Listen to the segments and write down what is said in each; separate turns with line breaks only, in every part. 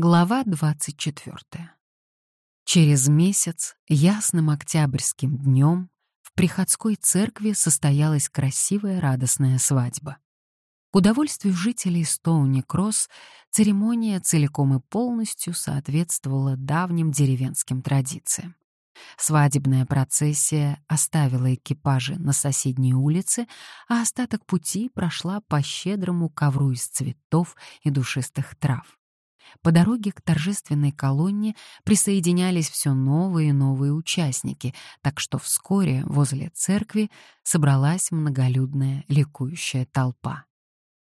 Глава 24. Через месяц, ясным октябрьским днем, в приходской церкви состоялась красивая радостная свадьба. К удовольствию жителей Стоуни-Кросс церемония целиком и полностью соответствовала давним деревенским традициям. Свадебная процессия оставила экипажи на соседней улице, а остаток пути прошла по щедрому ковру из цветов и душистых трав. По дороге к торжественной колонне присоединялись все новые и новые участники, так что вскоре возле церкви собралась многолюдная ликующая толпа.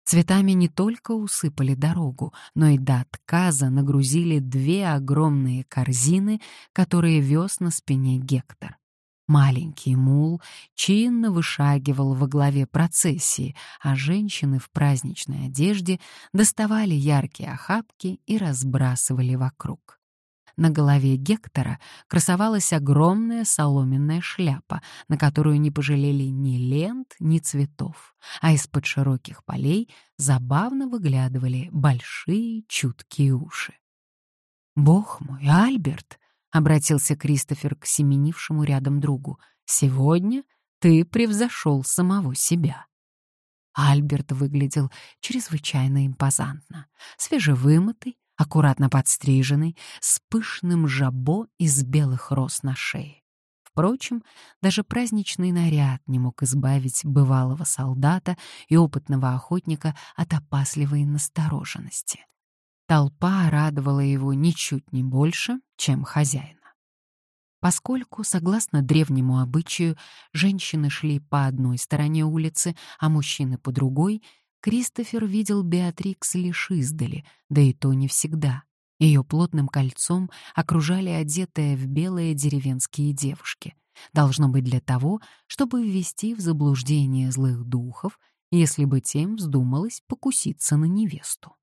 Цветами не только усыпали дорогу, но и до отказа нагрузили две огромные корзины, которые вез на спине Гектор. Маленький мул чинно вышагивал во главе процессии, а женщины в праздничной одежде доставали яркие охапки и разбрасывали вокруг. На голове Гектора красовалась огромная соломенная шляпа, на которую не пожалели ни лент, ни цветов, а из-под широких полей забавно выглядывали большие чуткие уши. «Бог мой, Альберт!» — обратился Кристофер к семенившему рядом другу. «Сегодня ты превзошел самого себя». Альберт выглядел чрезвычайно импозантно, свежевымытый, аккуратно подстриженный, с пышным жабо из белых роз на шее. Впрочем, даже праздничный наряд не мог избавить бывалого солдата и опытного охотника от опасливой настороженности. Толпа радовала его ничуть не больше, чем хозяина. Поскольку, согласно древнему обычаю, женщины шли по одной стороне улицы, а мужчины по другой, Кристофер видел Беатрикс лишь издали, да и то не всегда. Ее плотным кольцом окружали одетые в белые деревенские девушки. Должно быть для того, чтобы ввести в заблуждение злых духов, если бы тем вздумалось покуситься на невесту.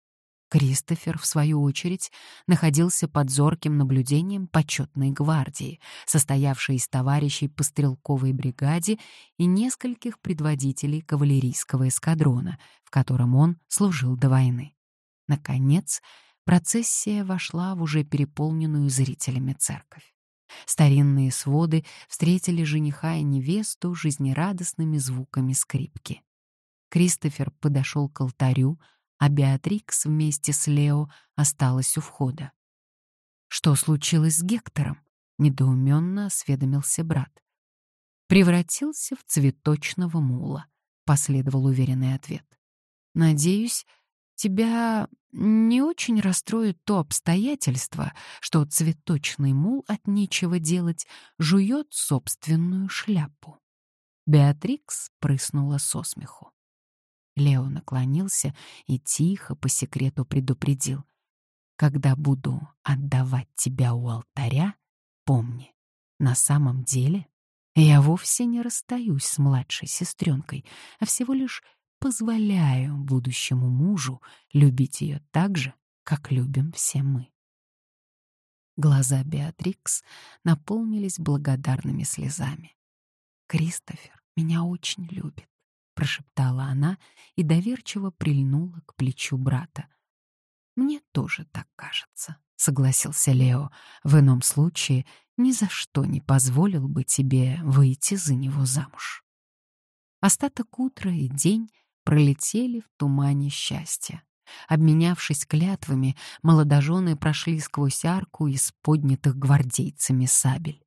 Кристофер, в свою очередь, находился под зорким наблюдением почетной гвардии, состоявшей из товарищей по стрелковой бригаде и нескольких предводителей кавалерийского эскадрона, в котором он служил до войны. Наконец, процессия вошла в уже переполненную зрителями церковь. Старинные своды встретили жениха и невесту жизнерадостными звуками скрипки. Кристофер подошел к алтарю, а Беатрикс вместе с Лео осталась у входа. «Что случилось с Гектором?» — недоуменно осведомился брат. «Превратился в цветочного мула», — последовал уверенный ответ. «Надеюсь, тебя не очень расстроит то обстоятельство, что цветочный мул от нечего делать жует собственную шляпу». Беатрикс прыснула со смеху. Лео наклонился и тихо по секрету предупредил. «Когда буду отдавать тебя у алтаря, помни, на самом деле я вовсе не расстаюсь с младшей сестренкой, а всего лишь позволяю будущему мужу любить ее так же, как любим все мы». Глаза Беатрикс наполнились благодарными слезами. «Кристофер меня очень любит прошептала она и доверчиво прильнула к плечу брата. Мне тоже так кажется, согласился Лео. В ином случае ни за что не позволил бы тебе выйти за него замуж. Остаток утра и день пролетели в тумане счастья. Обменявшись клятвами, молодожены прошли сквозь арку из поднятых гвардейцами сабель.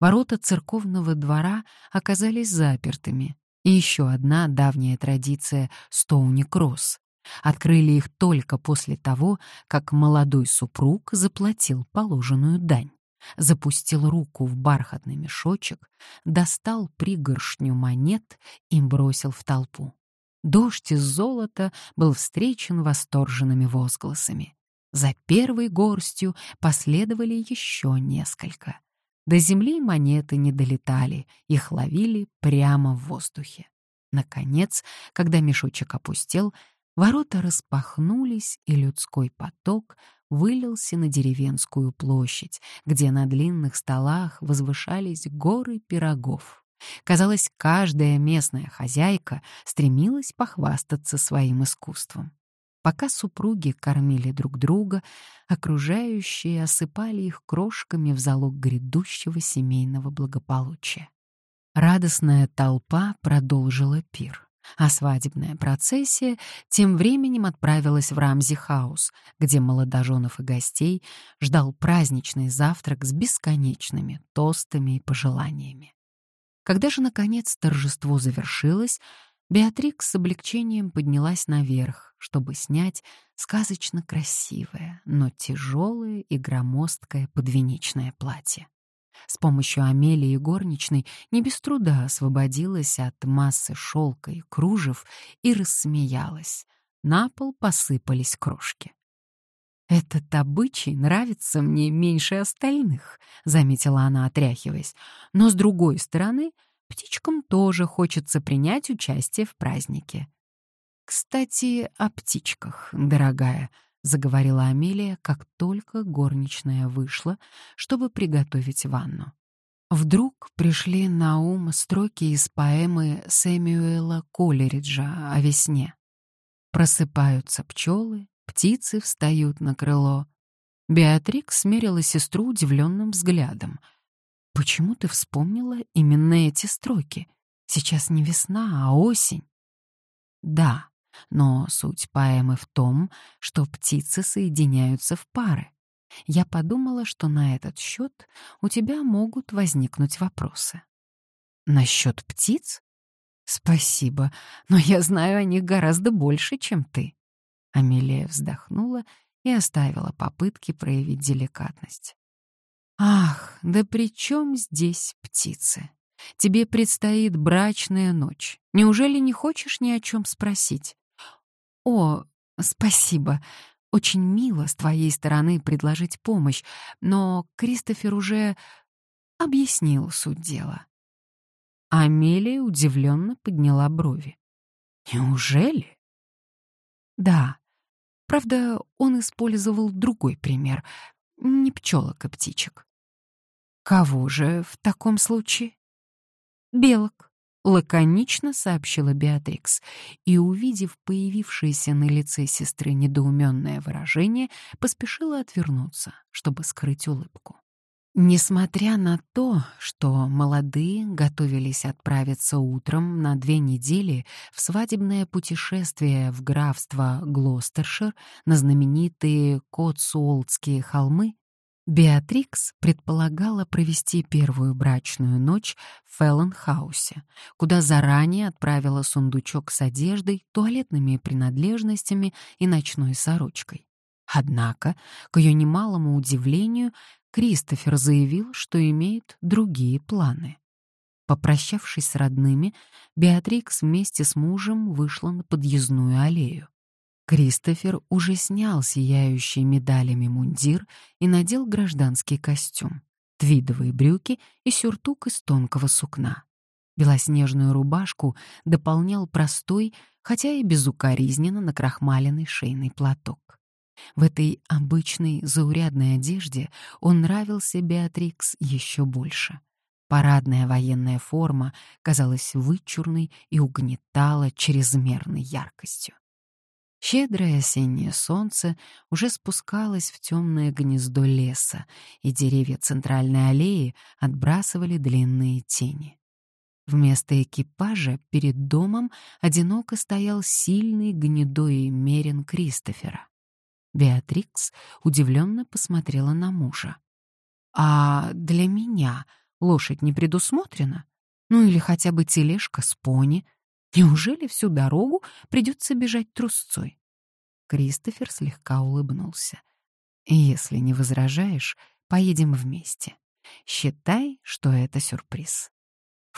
Ворота церковного двора оказались запертыми, и еще одна давняя традиция Стоуни-Кросс. Открыли их только после того, как молодой супруг заплатил положенную дань, запустил руку в бархатный мешочек, достал пригоршню монет и бросил в толпу. Дождь из золота был встречен восторженными возгласами. За первой горстью последовали еще несколько. До земли монеты не долетали, их ловили прямо в воздухе. Наконец, когда мешочек опустел, ворота распахнулись, и людской поток вылился на деревенскую площадь, где на длинных столах возвышались горы пирогов. Казалось, каждая местная хозяйка стремилась похвастаться своим искусством. Пока супруги кормили друг друга, окружающие осыпали их крошками в залог грядущего семейного благополучия. Радостная толпа продолжила пир, а свадебная процессия тем временем отправилась в Рамзи-хаус, где молодоженов и гостей ждал праздничный завтрак с бесконечными тостами и пожеланиями. Когда же, наконец, торжество завершилось, Беатрикс с облегчением поднялась наверх, чтобы снять сказочно красивое, но тяжелое и громоздкое подвенечное платье. С помощью Амелии горничной не без труда освободилась от массы шелка и кружев и рассмеялась. На пол посыпались крошки. «Этот обычай нравится мне меньше остальных», — заметила она, отряхиваясь. «Но, с другой стороны, птичкам тоже хочется принять участие в празднике. «Кстати, о птичках, дорогая», — заговорила Амелия, как только горничная вышла, чтобы приготовить ванну. Вдруг пришли на ум строки из поэмы Сэмюэла Колериджа о весне. Просыпаются пчелы, птицы встают на крыло. Беатрикс смерила сестру удивленным взглядом — Почему ты вспомнила именно эти строки? Сейчас не весна, а осень. Да, но суть поэмы в том, что птицы соединяются в пары. Я подумала, что на этот счет у тебя могут возникнуть вопросы. Насчет птиц? Спасибо, но я знаю о них гораздо больше, чем ты. Амелия вздохнула и оставила попытки проявить деликатность. Ах, да при чем здесь птицы? Тебе предстоит брачная ночь. Неужели не хочешь ни о чем спросить? О, спасибо. Очень мило с твоей стороны предложить помощь, но Кристофер уже объяснил суть дела. Амелия удивленно подняла брови. Неужели? Да. Правда, он использовал другой пример не пчелок и птичек. Кого же в таком случае? Белок, лаконично сообщила Беатрикс, и, увидев появившееся на лице сестры недоуменное выражение, поспешила отвернуться, чтобы скрыть улыбку. Несмотря на то, что молодые готовились отправиться утром на две недели в свадебное путешествие в графство Глостершир на знаменитые Котсуолтские холмы, Беатрикс предполагала провести первую брачную ночь в Фелленхаусе, куда заранее отправила сундучок с одеждой, туалетными принадлежностями и ночной сорочкой. Однако, к ее немалому удивлению, Кристофер заявил, что имеет другие планы. Попрощавшись с родными, Беатрикс вместе с мужем вышла на подъездную аллею. Кристофер уже снял сияющий медалями мундир и надел гражданский костюм, твидовые брюки и сюртук из тонкого сукна. Белоснежную рубашку дополнял простой, хотя и безукоризненно накрахмаленный шейный платок. В этой обычной заурядной одежде он нравился Беатрикс еще больше. Парадная военная форма казалась вычурной и угнетала чрезмерной яркостью. Щедрое осеннее солнце уже спускалось в темное гнездо леса, и деревья центральной аллеи отбрасывали длинные тени. Вместо экипажа перед домом одиноко стоял сильный гнедой мерин Кристофера. Беатрикс удивленно посмотрела на мужа. «А для меня лошадь не предусмотрена? Ну или хотя бы тележка с пони? Неужели всю дорогу придется бежать трусцой?» Кристофер слегка улыбнулся. «Если не возражаешь, поедем вместе. Считай, что это сюрприз».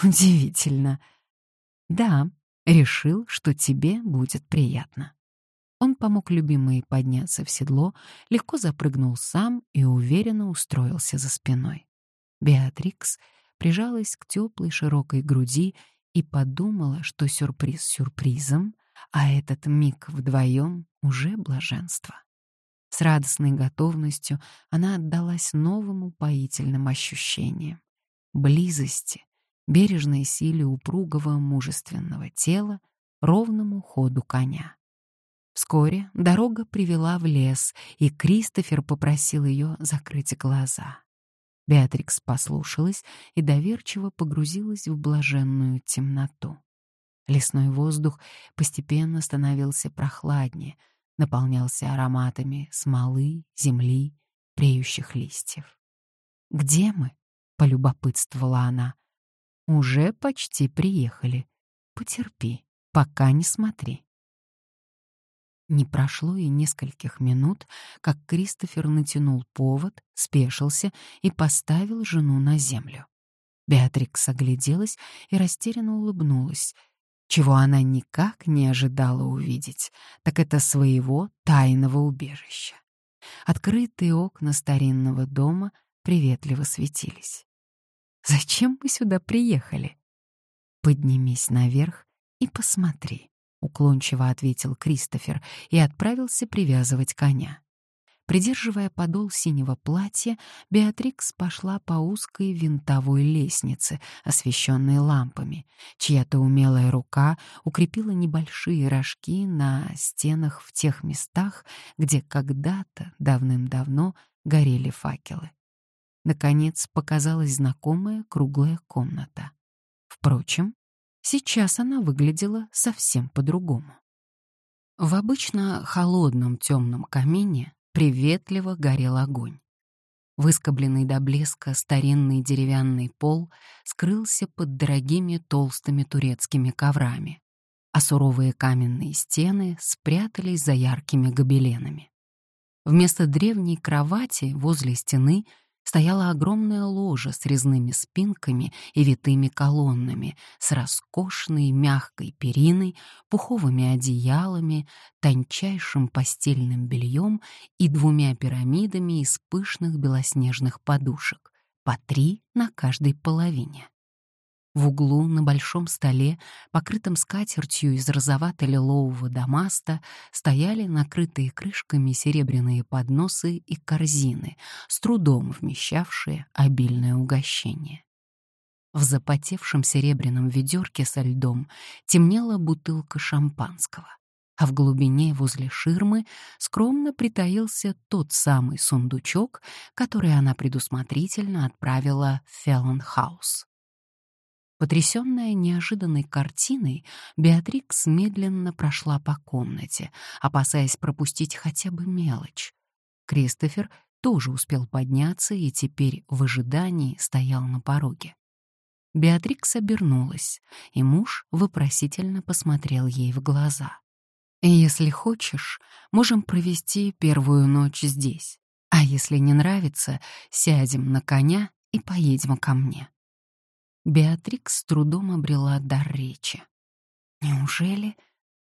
«Удивительно». «Да, решил, что тебе будет приятно». Он помог любимой подняться в седло, легко запрыгнул сам и уверенно устроился за спиной. Беатрикс прижалась к теплой широкой груди и подумала, что сюрприз сюрпризом, а этот миг вдвоем уже блаженство. С радостной готовностью она отдалась новым упоительным ощущениям. Близости, бережной силе упругого мужественного тела, ровному ходу коня. Вскоре дорога привела в лес, и Кристофер попросил ее закрыть глаза. Беатрикс послушалась и доверчиво погрузилась в блаженную темноту. Лесной воздух постепенно становился прохладнее, наполнялся ароматами смолы, земли, преющих листьев. «Где мы?» — полюбопытствовала она. «Уже почти приехали. Потерпи, пока не смотри». Не прошло и нескольких минут, как Кристофер натянул повод, спешился и поставил жену на землю. Беатрикс огляделась и растерянно улыбнулась. Чего она никак не ожидала увидеть, так это своего тайного убежища. Открытые окна старинного дома приветливо светились. «Зачем мы сюда приехали?» «Поднимись наверх и посмотри», — уклончиво ответил Кристофер и отправился привязывать коня. Придерживая подол синего платья, Беатрикс пошла по узкой винтовой лестнице, освещенной лампами. Чья-то умелая рука укрепила небольшие рожки на стенах в тех местах, где когда-то, давным-давно, горели факелы. Наконец показалась знакомая круглая комната. Впрочем, Сейчас она выглядела совсем по-другому. В обычно холодном темном камине приветливо горел огонь. Выскобленный до блеска старинный деревянный пол скрылся под дорогими толстыми турецкими коврами, а суровые каменные стены спрятались за яркими гобеленами. Вместо древней кровати возле стены — стояла огромная ложа с резными спинками и витыми колоннами, с роскошной мягкой периной, пуховыми одеялами, тончайшим постельным бельем и двумя пирамидами из пышных белоснежных подушек, по три на каждой половине. В углу на большом столе, покрытом скатертью из розовато-лилового дамаста, стояли накрытые крышками серебряные подносы и корзины, с трудом вмещавшие обильное угощение. В запотевшем серебряном ведерке со льдом темнела бутылка шампанского, а в глубине возле ширмы скромно притаился тот самый сундучок, который она предусмотрительно отправила в Фелленхаус. Потрясённая неожиданной картиной, Беатрикс медленно прошла по комнате, опасаясь пропустить хотя бы мелочь. Кристофер тоже успел подняться и теперь в ожидании стоял на пороге. Беатрикс обернулась, и муж вопросительно посмотрел ей в глаза. «Если хочешь, можем провести первую ночь здесь, а если не нравится, сядем на коня и поедем ко мне». Беатрикс с трудом обрела дар речи. «Неужели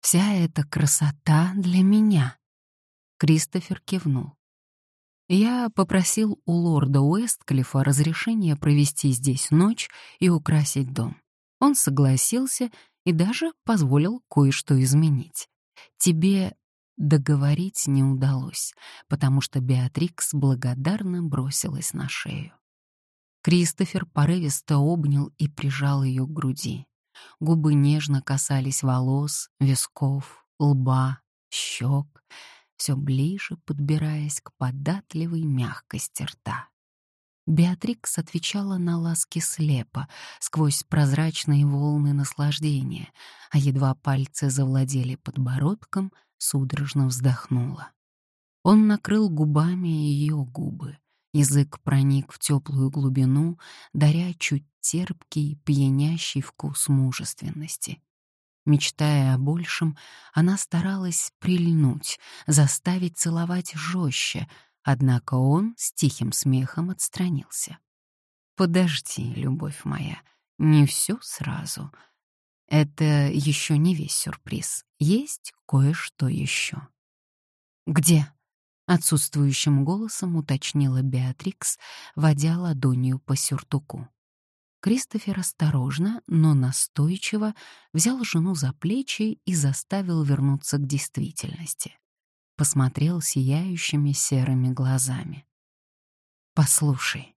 вся эта красота для меня?» Кристофер кивнул. Я попросил у лорда Уэстклифа разрешения провести здесь ночь и украсить дом. Он согласился и даже позволил кое-что изменить. Тебе договорить не удалось, потому что Беатрикс благодарно бросилась на шею. Кристофер порывисто обнял и прижал ее к груди. Губы нежно касались волос, висков, лба, щек, все ближе подбираясь к податливой мягкости рта. Беатрикс отвечала на ласки слепо, сквозь прозрачные волны наслаждения, а едва пальцы завладели подбородком, судорожно вздохнула. Он накрыл губами ее губы, Язык проник в теплую глубину, даря чуть терпкий, пьянящий вкус мужественности. Мечтая о большем, она старалась прильнуть, заставить целовать жестче, однако он с тихим смехом отстранился. «Подожди, любовь моя, не все сразу. Это еще не весь сюрприз. Есть кое-что еще». «Где?» Отсутствующим голосом уточнила Беатрикс, водя ладонью по сюртуку. Кристофер осторожно, но настойчиво взял жену за плечи и заставил вернуться к действительности. Посмотрел сияющими серыми глазами. «Послушай».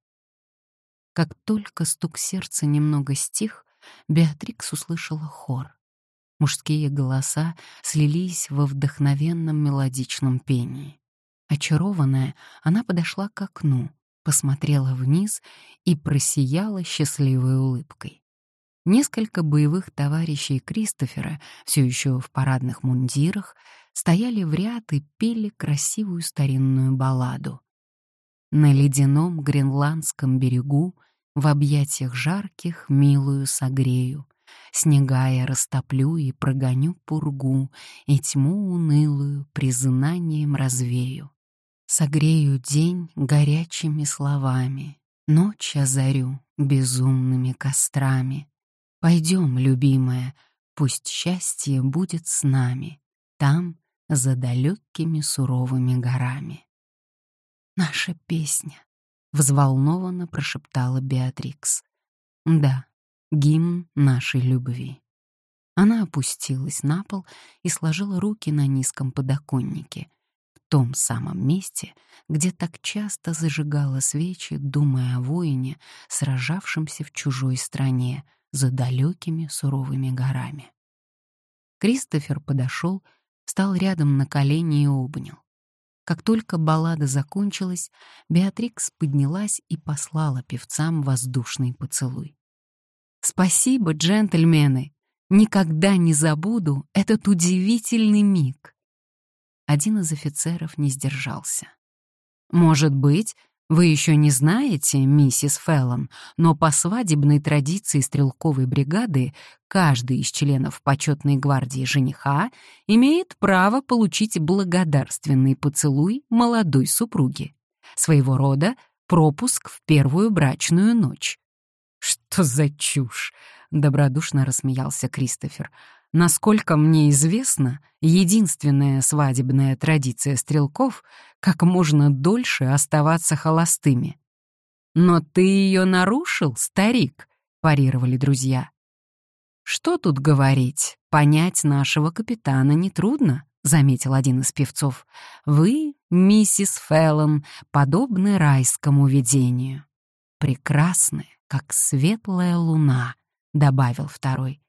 Как только стук сердца немного стих, Беатрикс услышала хор. Мужские голоса слились во вдохновенном мелодичном пении. Очарованная, она подошла к окну, посмотрела вниз и просияла счастливой улыбкой. Несколько боевых товарищей Кристофера, все еще в парадных мундирах, стояли в ряд и пели красивую старинную балладу. На ледяном гренландском берегу в объятиях жарких милую согрею, Снега растоплю и прогоню пургу, И тьму унылую признанием развею. Согрею день горячими словами, Ночь озарю безумными кострами. Пойдем, любимая, пусть счастье будет с нами, Там, за далекими суровыми горами. «Наша песня», — взволнованно прошептала Беатрикс. «Да, гимн нашей любви». Она опустилась на пол и сложила руки на низком подоконнике, том самом месте, где так часто зажигала свечи, думая о воине, сражавшемся в чужой стране за далекими суровыми горами. Кристофер подошел, встал рядом на колени и обнял. Как только баллада закончилась, Беатрикс поднялась и послала певцам воздушный поцелуй. «Спасибо, джентльмены! Никогда не забуду этот удивительный миг!» Один из офицеров не сдержался. «Может быть, вы еще не знаете, миссис Феллон, но по свадебной традиции стрелковой бригады каждый из членов почетной гвардии жениха имеет право получить благодарственный поцелуй молодой супруги. Своего рода пропуск в первую брачную ночь. «Что за чушь?» — добродушно рассмеялся Кристофер. Насколько мне известно, единственная свадебная традиция стрелков — как можно дольше оставаться холостыми. «Но ты ее нарушил, старик», — парировали друзья. «Что тут говорить? Понять нашего капитана нетрудно», — заметил один из певцов. «Вы, миссис Феллон, подобны райскому видению. Прекрасны, как светлая луна», — добавил второй.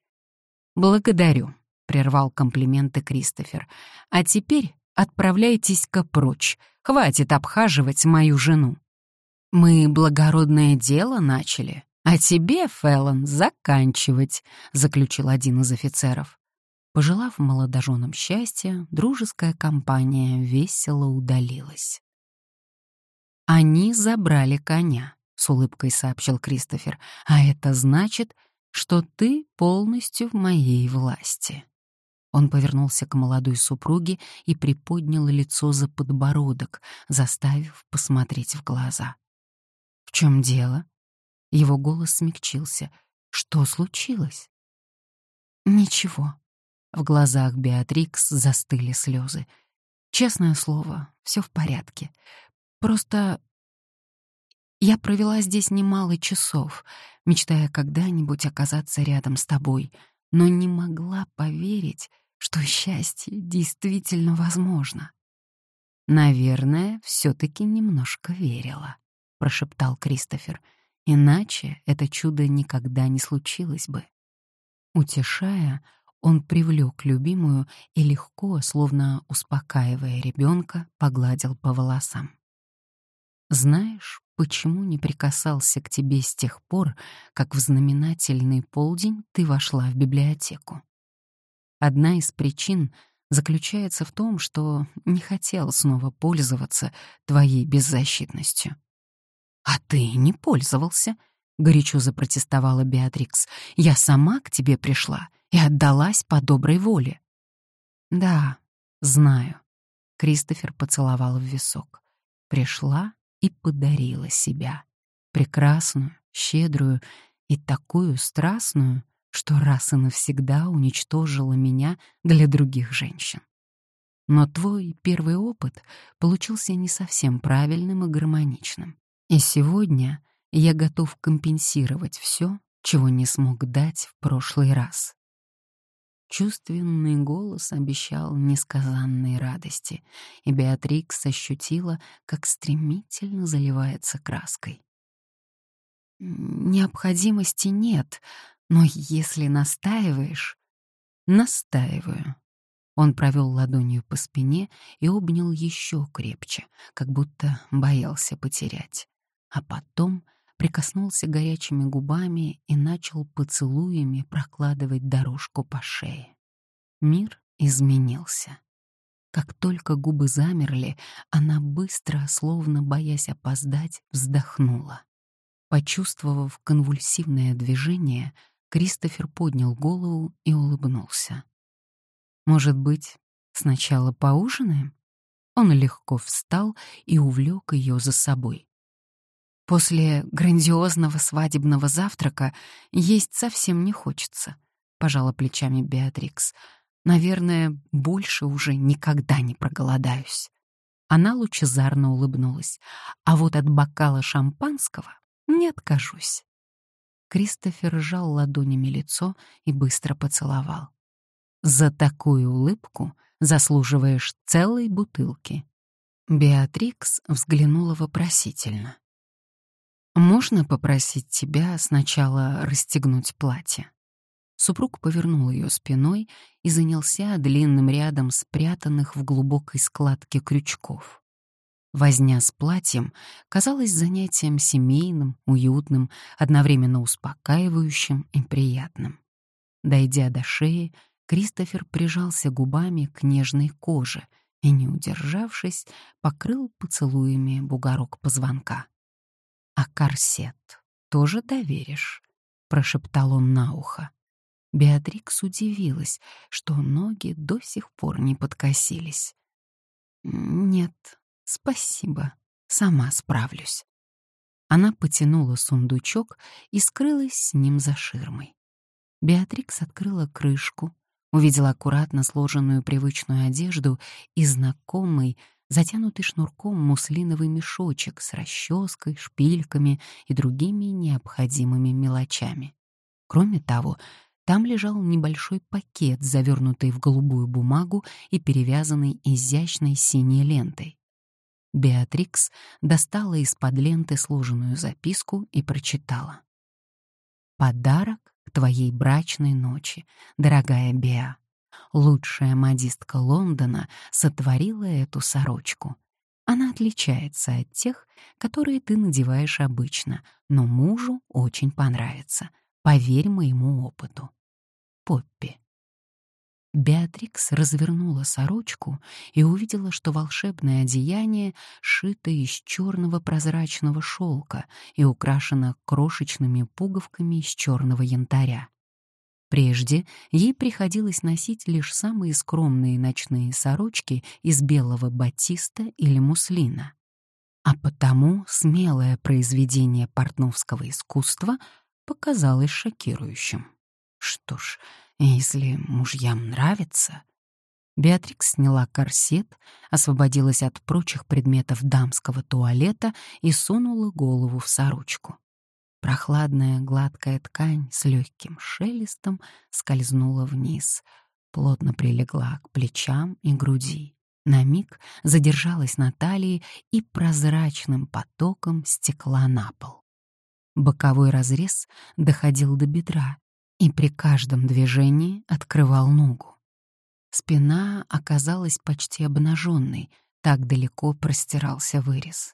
«Благодарю», — прервал комплименты Кристофер. «А теперь отправляйтесь-ка прочь. Хватит обхаживать мою жену». «Мы благородное дело начали, а тебе, Феллон, заканчивать», — заключил один из офицеров. Пожелав молодоженам счастья, дружеская компания весело удалилась. «Они забрали коня», — с улыбкой сообщил Кристофер. «А это значит, что ты полностью в моей власти». Он повернулся к молодой супруге и приподнял лицо за подбородок, заставив посмотреть в глаза. «В чем дело?» Его голос смягчился. «Что случилось?» «Ничего». В глазах Беатрикс застыли слезы. «Честное слово, все в порядке. Просто я провела здесь немало часов, мечтая когда-нибудь оказаться рядом с тобой, но не могла поверить, что счастье действительно возможно. «Наверное, все-таки немножко верила», — прошептал Кристофер. «Иначе это чудо никогда не случилось бы». Утешая, он привлек любимую и легко, словно успокаивая ребенка, погладил по волосам. Знаешь, почему не прикасался к тебе с тех пор, как в знаменательный полдень ты вошла в библиотеку? Одна из причин заключается в том, что не хотел снова пользоваться твоей беззащитностью. «А ты не пользовался», — горячо запротестовала Беатрикс. «Я сама к тебе пришла и отдалась по доброй воле». «Да, знаю», — Кристофер поцеловал в висок. «Пришла и подарила себя. Прекрасную, щедрую и такую страстную, что раз и навсегда уничтожила меня для других женщин. Но твой первый опыт получился не совсем правильным и гармоничным. И сегодня я готов компенсировать все, чего не смог дать в прошлый раз. Чувственный голос обещал несказанной радости, и Беатрикс ощутила, как стремительно заливается краской. «Необходимости нет, но если настаиваешь...» Настаиваю. Он провел ладонью по спине и обнял еще крепче, как будто боялся потерять. А потом прикоснулся горячими губами и начал поцелуями прокладывать дорожку по шее. Мир изменился. Как только губы замерли, она быстро, словно боясь опоздать, вздохнула. Почувствовав конвульсивное движение, Кристофер поднял голову и улыбнулся. «Может быть, сначала поужинаем?» Он легко встал и увлек ее за собой. «После грандиозного свадебного завтрака есть совсем не хочется», — пожала плечами Беатрикс. Наверное, больше уже никогда не проголодаюсь. Она лучезарно улыбнулась. А вот от бокала шампанского не откажусь. Кристофер сжал ладонями лицо и быстро поцеловал. «За такую улыбку заслуживаешь целой бутылки». Беатрикс взглянула вопросительно. «Можно попросить тебя сначала расстегнуть платье?» Супруг повернул ее спиной и занялся длинным рядом спрятанных в глубокой складке крючков. Возня с платьем казалась занятием семейным, уютным, одновременно успокаивающим и приятным. Дойдя до шеи, Кристофер прижался губами к нежной коже и, не удержавшись, покрыл поцелуями бугорок позвонка. «А корсет тоже доверишь?» — прошептал он на ухо. Беатрикс удивилась, что ноги до сих пор не подкосились. «Нет, спасибо, сама справлюсь». Она потянула сундучок и скрылась с ним за ширмой. Беатрикс открыла крышку, увидела аккуратно сложенную привычную одежду и знакомый, затянутый шнурком муслиновый мешочек с расческой, шпильками и другими необходимыми мелочами. Кроме того, там лежал небольшой пакет, завернутый в голубую бумагу и перевязанный изящной синей лентой. Беатрикс достала из-под ленты сложенную записку и прочитала. «Подарок к твоей брачной ночи, дорогая Беа. Лучшая модистка Лондона сотворила эту сорочку. Она отличается от тех, которые ты надеваешь обычно, но мужу очень понравится. Поверь моему опыту. Поппи. Беатрикс развернула сорочку и увидела, что волшебное одеяние шито из черного прозрачного шелка и украшено крошечными пуговками из черного янтаря. Прежде ей приходилось носить лишь самые скромные ночные сорочки из белого батиста или муслина. А потому смелое произведение портновского искусства — показалось шокирующим. Что ж, если мужьям нравится... Беатрикс сняла корсет, освободилась от прочих предметов дамского туалета и сунула голову в сорочку. Прохладная гладкая ткань с легким шелестом скользнула вниз, плотно прилегла к плечам и груди. На миг задержалась на талии и прозрачным потоком стекла на пол. Боковой разрез доходил до бедра и при каждом движении открывал ногу. Спина оказалась почти обнаженной, так далеко простирался вырез.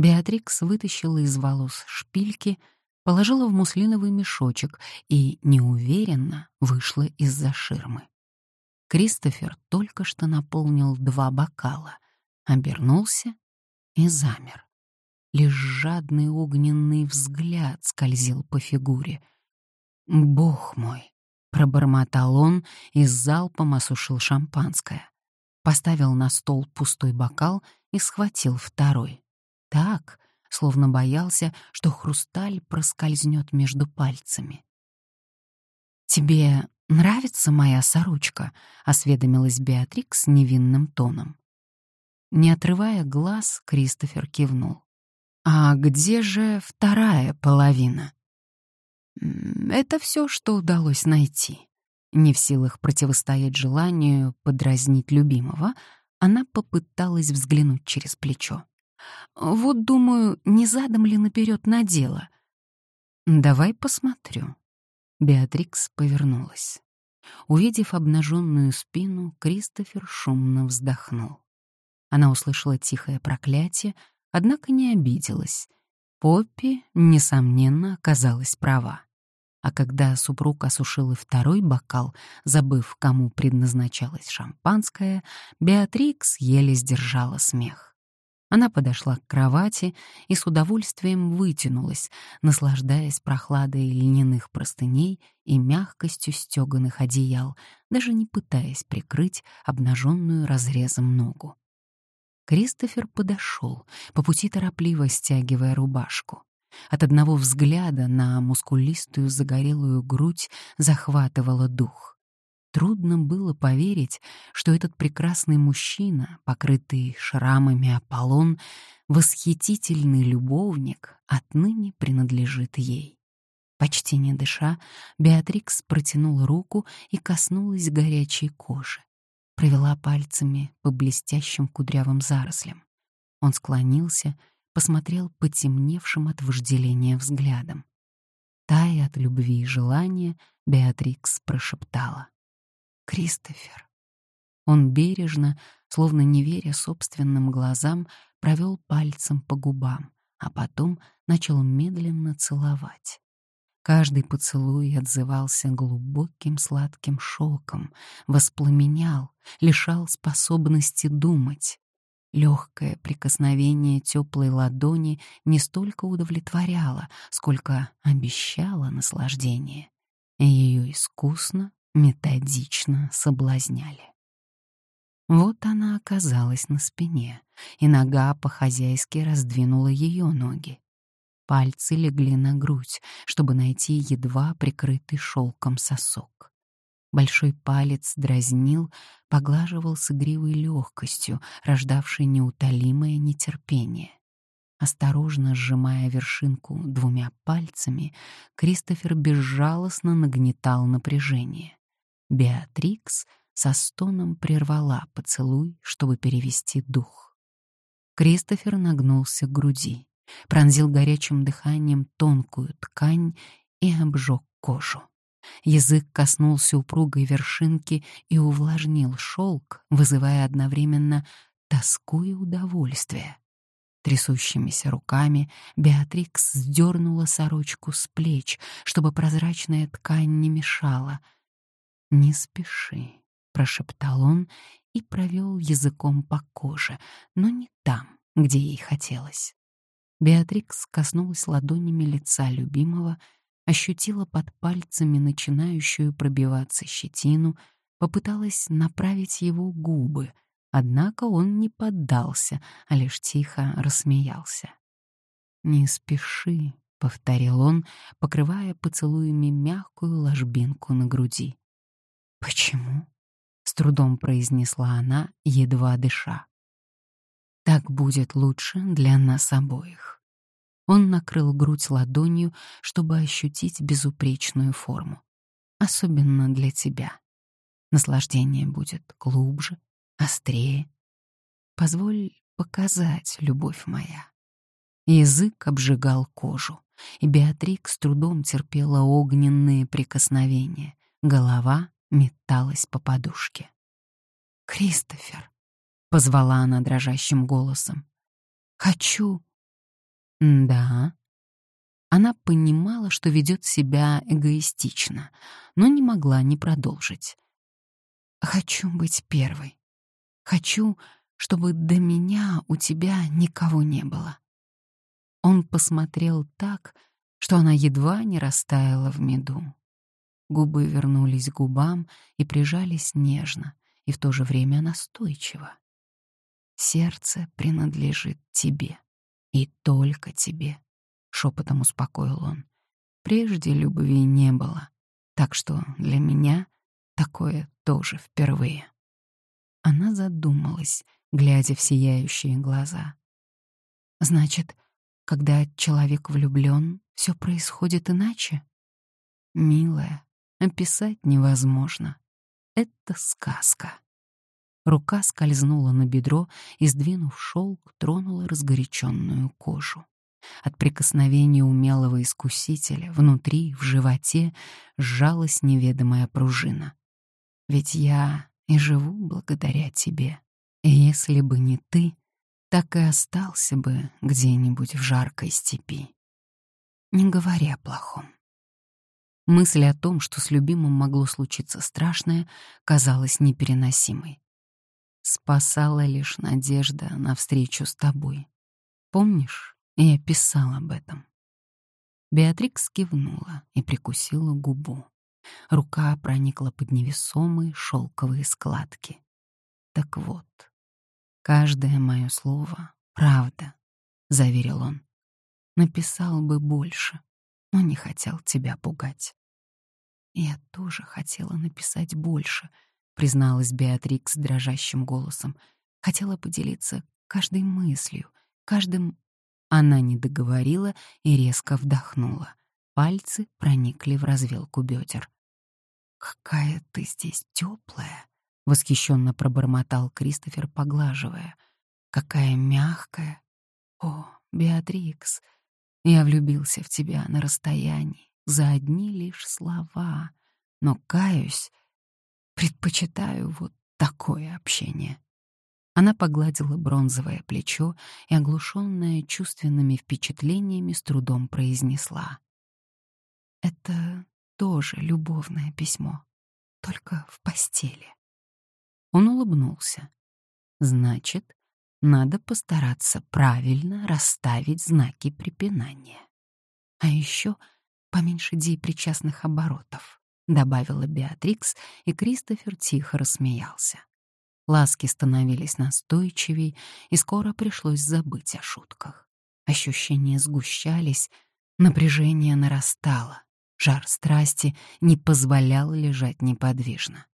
Беатрикс вытащила из волос шпильки, положила в муслиновый мешочек и неуверенно вышла из-за ширмы. Кристофер только что наполнил два бокала, обернулся и замер. Лишь жадный огненный взгляд скользил по фигуре. «Бог мой!» — пробормотал он и залпом осушил шампанское. Поставил на стол пустой бокал и схватил второй. Так, словно боялся, что хрусталь проскользнет между пальцами. «Тебе нравится моя сорочка?» — осведомилась Беатрикс невинным тоном. Не отрывая глаз, Кристофер кивнул. А где же вторая половина? Это все, что удалось найти. Не в силах противостоять желанию подразнить любимого, она попыталась взглянуть через плечо. Вот, думаю, не задом ли наперед на дело. Давай посмотрю. Беатрикс повернулась. Увидев обнаженную спину, Кристофер шумно вздохнул. Она услышала тихое проклятие, однако не обиделась. Поппи, несомненно, оказалась права. А когда супруг осушил и второй бокал, забыв, кому предназначалось шампанское, Беатрикс еле сдержала смех. Она подошла к кровати и с удовольствием вытянулась, наслаждаясь прохладой льняных простыней и мягкостью стёганых одеял, даже не пытаясь прикрыть обнаженную разрезом ногу. Кристофер подошел, по пути торопливо стягивая рубашку. От одного взгляда на мускулистую загорелую грудь захватывало дух. Трудно было поверить, что этот прекрасный мужчина, покрытый шрамами Аполлон, восхитительный любовник, отныне принадлежит ей. Почти не дыша, Беатрикс протянула руку и коснулась горячей кожи. Провела пальцами по блестящим кудрявым зарослям. Он склонился, посмотрел потемневшим от вожделения взглядом. Тая от любви и желания, Беатрикс прошептала. «Кристофер». Он бережно, словно не веря собственным глазам, провел пальцем по губам, а потом начал медленно целовать. Каждый поцелуй отзывался глубоким сладким шоком, воспламенял, лишал способности думать. Легкое прикосновение теплой ладони не столько удовлетворяло, сколько обещало наслаждение. Ее искусно, методично соблазняли. Вот она оказалась на спине, и нога по-хозяйски раздвинула ее ноги. Пальцы легли на грудь, чтобы найти едва прикрытый шелком сосок. Большой палец дразнил, поглаживал с игривой легкостью, рождавшей неутолимое нетерпение. Осторожно сжимая вершинку двумя пальцами, Кристофер безжалостно нагнетал напряжение. Беатрикс со стоном прервала поцелуй, чтобы перевести дух. Кристофер нагнулся к груди, пронзил горячим дыханием тонкую ткань и обжег кожу. Язык коснулся упругой вершинки и увлажнил шелк, вызывая одновременно тоску и удовольствие. Трясущимися руками Беатрикс сдернула сорочку с плеч, чтобы прозрачная ткань не мешала. «Не спеши», — прошептал он и провел языком по коже, но не там, где ей хотелось. Беатрикс коснулась ладонями лица любимого — ощутила под пальцами начинающую пробиваться щетину, попыталась направить его губы, однако он не поддался, а лишь тихо рассмеялся. «Не спеши», — повторил он, покрывая поцелуями мягкую ложбинку на груди. «Почему?» — с трудом произнесла она, едва дыша. «Так будет лучше для нас обоих». Он накрыл грудь ладонью, чтобы ощутить безупречную форму. Особенно для тебя. Наслаждение будет глубже, острее. Позволь показать, любовь моя. Язык обжигал кожу, и Беатрик с трудом терпела огненные прикосновения. Голова металась по подушке. «Кристофер», — позвала она дрожащим голосом, — «хочу, да. Она понимала, что ведет себя эгоистично, но не могла не продолжить. Хочу быть первой. Хочу, чтобы до меня у тебя никого не было. Он посмотрел так, что она едва не растаяла в меду. Губы вернулись к губам и прижались нежно, и в то же время настойчиво. Сердце принадлежит тебе. И только тебе, шепотом успокоил он. Прежде любви не было, так что для меня такое тоже впервые. Она задумалась, глядя в сияющие глаза. Значит, когда человек влюблен, все происходит иначе? Милая, описать невозможно. Это сказка. Рука скользнула на бедро и, сдвинув шелк, тронула разгоряченную кожу. От прикосновения умелого искусителя внутри, в животе, сжалась неведомая пружина. Ведь я и живу благодаря тебе. И если бы не ты, так и остался бы где-нибудь в жаркой степи. Не говоря о плохом. Мысль о том, что с любимым могло случиться страшное, казалась непереносимой. Спасала лишь надежда на встречу с тобой. Помнишь, я писал об этом. Беатрикс кивнула и прикусила губу. Рука проникла под невесомые шелковые складки. Так вот, каждое мое слово — правда, — заверил он. Написал бы больше, но не хотел тебя пугать. Я тоже хотела написать больше, призналась Беатрикс дрожащим голосом. Хотела поделиться каждой мыслью, каждым... Она не договорила и резко вдохнула. Пальцы проникли в развилку бедер. «Какая ты здесь теплая!» — восхищенно пробормотал Кристофер, поглаживая. «Какая мягкая! О, Беатрикс, я влюбился в тебя на расстоянии, за одни лишь слова, но, каюсь, предпочитаю вот такое общение». Она погладила бронзовое плечо и, оглушенная чувственными впечатлениями, с трудом произнесла. «Это тоже любовное письмо, только в постели». Он улыбнулся. «Значит, надо постараться правильно расставить знаки препинания. А еще поменьше причастных оборотов», — добавила Беатрикс, и Кристофер тихо рассмеялся. Ласки становились настойчивей, и скоро пришлось забыть о шутках. Ощущения сгущались, напряжение нарастало, жар страсти не позволял лежать неподвижно.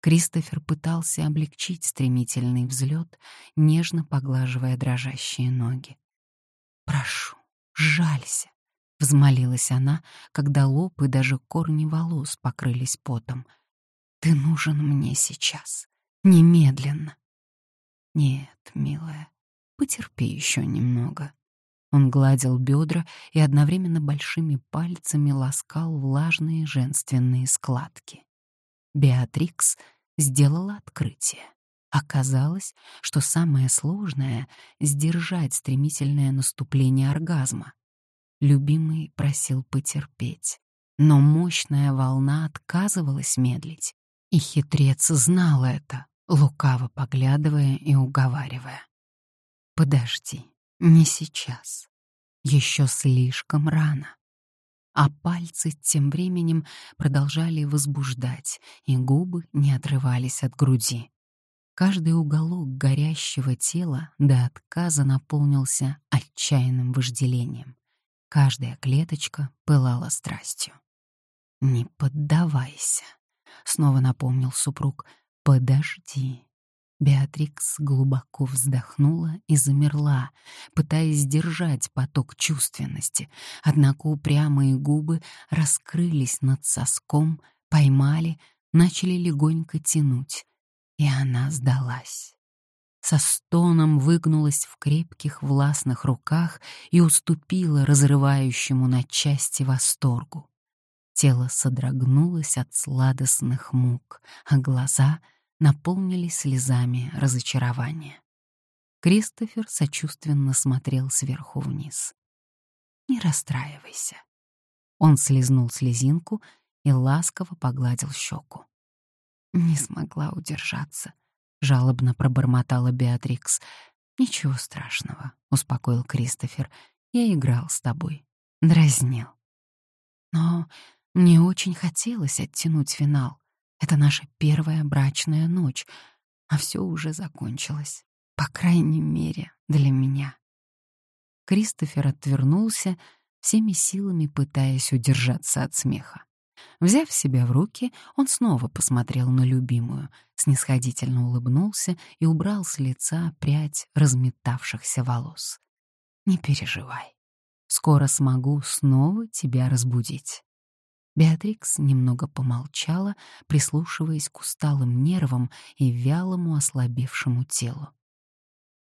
Кристофер пытался облегчить стремительный взлет, нежно поглаживая дрожащие ноги. «Прошу, жалься», — взмолилась она, когда лоб и даже корни волос покрылись потом. «Ты нужен мне сейчас. Немедленно. Нет, милая, потерпи еще немного. Он гладил бедра и одновременно большими пальцами ласкал влажные женственные складки. Беатрикс сделала открытие. Оказалось, что самое сложное — сдержать стремительное наступление оргазма. Любимый просил потерпеть, но мощная волна отказывалась медлить. И хитрец знал это, лукаво поглядывая и уговаривая. «Подожди, не сейчас. Еще слишком рано». А пальцы тем временем продолжали возбуждать, и губы не отрывались от груди. Каждый уголок горящего тела до отказа наполнился отчаянным вожделением. Каждая клеточка пылала страстью. «Не поддавайся», снова напомнил супруг. Подожди. Беатрикс глубоко вздохнула и замерла, пытаясь сдержать поток чувственности, однако упрямые губы раскрылись над соском, поймали, начали легонько тянуть, и она сдалась. Со стоном выгнулась в крепких властных руках и уступила разрывающему на части восторгу. Тело содрогнулось от сладостных мук, а глаза наполнились слезами разочарования. Кристофер сочувственно смотрел сверху вниз. «Не расстраивайся». Он слезнул слезинку и ласково погладил щеку. «Не смогла удержаться», — жалобно пробормотала Беатрикс. «Ничего страшного», — успокоил Кристофер. «Я играл с тобой, дразнил». «Но мне очень хотелось оттянуть финал. Это наша первая брачная ночь, а все уже закончилось. По крайней мере, для меня. Кристофер отвернулся, всеми силами пытаясь удержаться от смеха. Взяв себя в руки, он снова посмотрел на любимую, снисходительно улыбнулся и убрал с лица прядь разметавшихся волос. «Не переживай. Скоро смогу снова тебя разбудить». Беатрикс немного помолчала, прислушиваясь к усталым нервам и вялому ослабевшему телу.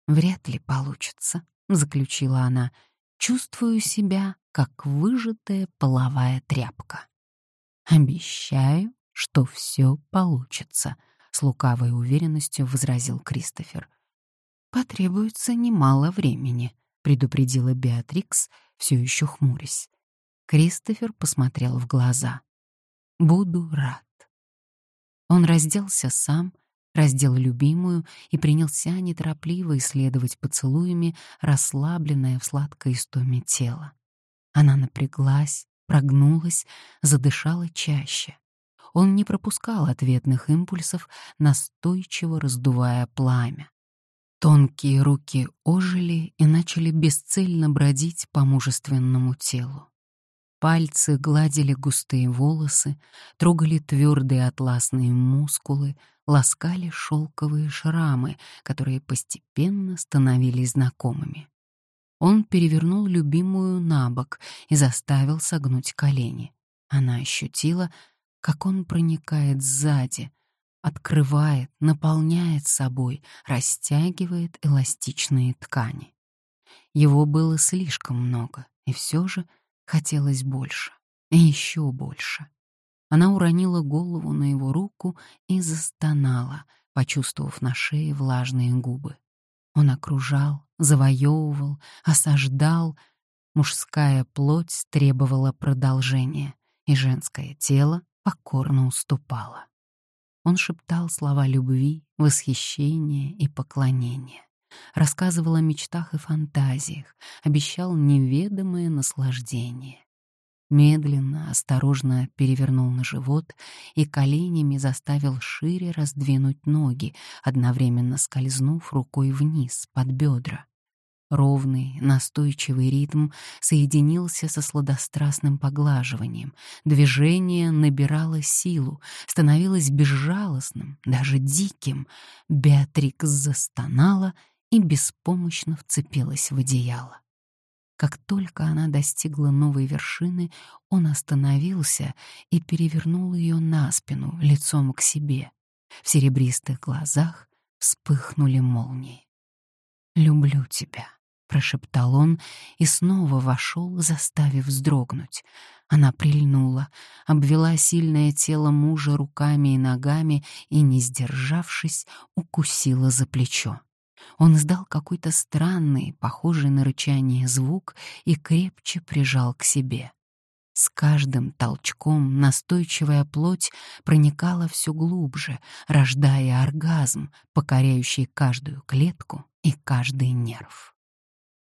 «Вряд ли получится», — заключила она. «Чувствую себя, как выжатая половая тряпка. Обещаю что все получится», — с лукавой уверенностью возразил Кристофер. «Потребуется немало времени», — предупредила Беатрикс, все еще хмурясь. Кристофер посмотрел в глаза. «Буду рад». Он разделся сам, раздел любимую и принялся неторопливо исследовать поцелуями расслабленное в сладкой истоме тело. Она напряглась, прогнулась, задышала чаще. Он не пропускал ответных импульсов, настойчиво раздувая пламя. Тонкие руки ожили и начали бесцельно бродить по мужественному телу. Пальцы гладили густые волосы, трогали твердые атласные мускулы, ласкали шелковые шрамы, которые постепенно становились знакомыми. Он перевернул любимую на бок и заставил согнуть колени. Она ощутила, как он проникает сзади, открывает, наполняет собой, растягивает эластичные ткани. Его было слишком много, и все же — Хотелось больше, еще больше. Она уронила голову на его руку и застонала, почувствовав на шее влажные губы. Он окружал, завоевывал, осаждал. Мужская плоть требовала продолжения, и женское тело покорно уступало. Он шептал слова любви, восхищения и поклонения рассказывал о мечтах и фантазиях, обещал неведомое наслаждение. Медленно, осторожно перевернул на живот и коленями заставил шире раздвинуть ноги, одновременно скользнув рукой вниз, под бедра. Ровный, настойчивый ритм соединился со сладострастным поглаживанием. Движение набирало силу, становилось безжалостным, даже диким. Беатрикс застонала — и беспомощно вцепилась в одеяло. Как только она достигла новой вершины, он остановился и перевернул ее на спину, лицом к себе. В серебристых глазах вспыхнули молнии. «Люблю тебя», — прошептал он и снова вошел, заставив вздрогнуть. Она прильнула, обвела сильное тело мужа руками и ногами и, не сдержавшись, укусила за плечо. Он издал какой-то странный, похожий на рычание звук и крепче прижал к себе. С каждым толчком настойчивая плоть проникала все глубже, рождая оргазм, покоряющий каждую клетку и каждый нерв.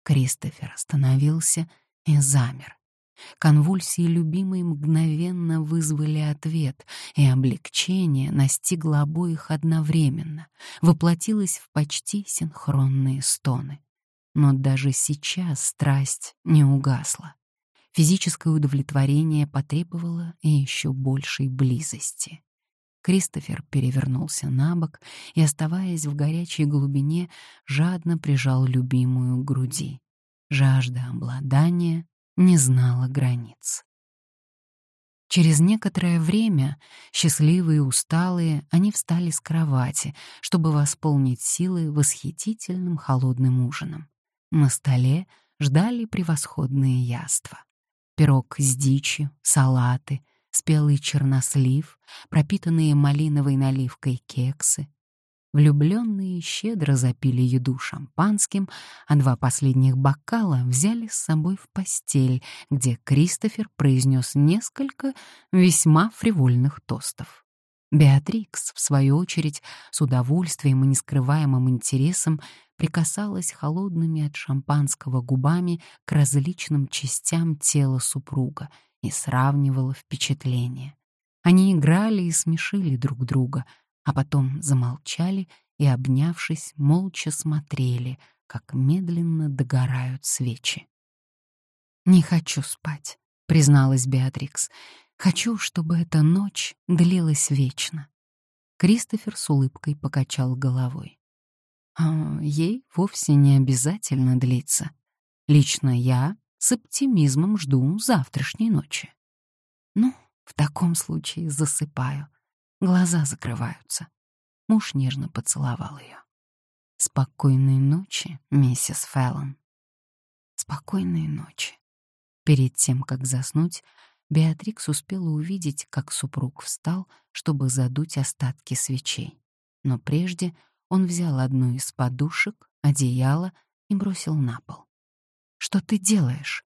Кристофер остановился и замер. Конвульсии любимой мгновенно вызвали ответ, и облегчение настигло обоих одновременно, воплотилось в почти синхронные стоны. Но даже сейчас страсть не угасла. Физическое удовлетворение потребовало и еще большей близости. Кристофер перевернулся на бок и, оставаясь в горячей глубине, жадно прижал любимую к груди. Жажда обладания не знала границ. Через некоторое время, счастливые и усталые, они встали с кровати, чтобы восполнить силы восхитительным холодным ужином. На столе ждали превосходные яства. Пирог с дичью, салаты, спелый чернослив, пропитанные малиновой наливкой кексы, Влюбленные щедро запили еду шампанским, а два последних бокала взяли с собой в постель, где Кристофер произнес несколько весьма фривольных тостов. Беатрикс, в свою очередь, с удовольствием и нескрываемым интересом прикасалась холодными от шампанского губами к различным частям тела супруга и сравнивала впечатления. Они играли и смешили друг друга — а потом замолчали и, обнявшись, молча смотрели, как медленно догорают свечи. «Не хочу спать», — призналась Беатрикс. «Хочу, чтобы эта ночь длилась вечно». Кристофер с улыбкой покачал головой. А ей вовсе не обязательно длиться. Лично я с оптимизмом жду завтрашней ночи. Ну, в таком случае засыпаю. Глаза закрываются. Муж нежно поцеловал ее. «Спокойной ночи, миссис Феллон». «Спокойной ночи». Перед тем, как заснуть, Беатрикс успела увидеть, как супруг встал, чтобы задуть остатки свечей. Но прежде он взял одну из подушек, одеяло и бросил на пол. «Что ты делаешь?»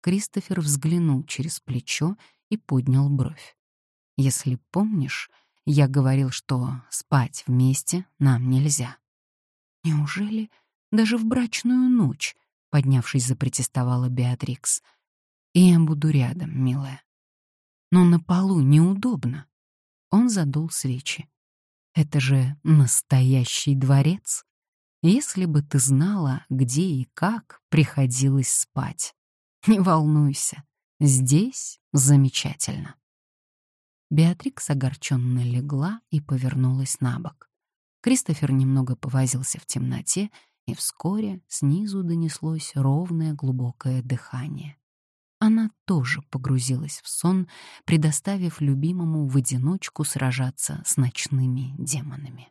Кристофер взглянул через плечо и поднял бровь. «Если помнишь, я говорил, что спать вместе нам нельзя». «Неужели даже в брачную ночь?» — поднявшись, запротестовала Беатрикс — и я буду рядом, милая. Но на полу неудобно. Он задул свечи. Это же настоящий дворец. Если бы ты знала, где и как приходилось спать. Не волнуйся, здесь замечательно. Беатрикс огорченно легла и повернулась на бок. Кристофер немного повозился в темноте, и вскоре снизу донеслось ровное глубокое дыхание. Она тоже погрузилась в сон, предоставив любимому в одиночку сражаться с ночными демонами.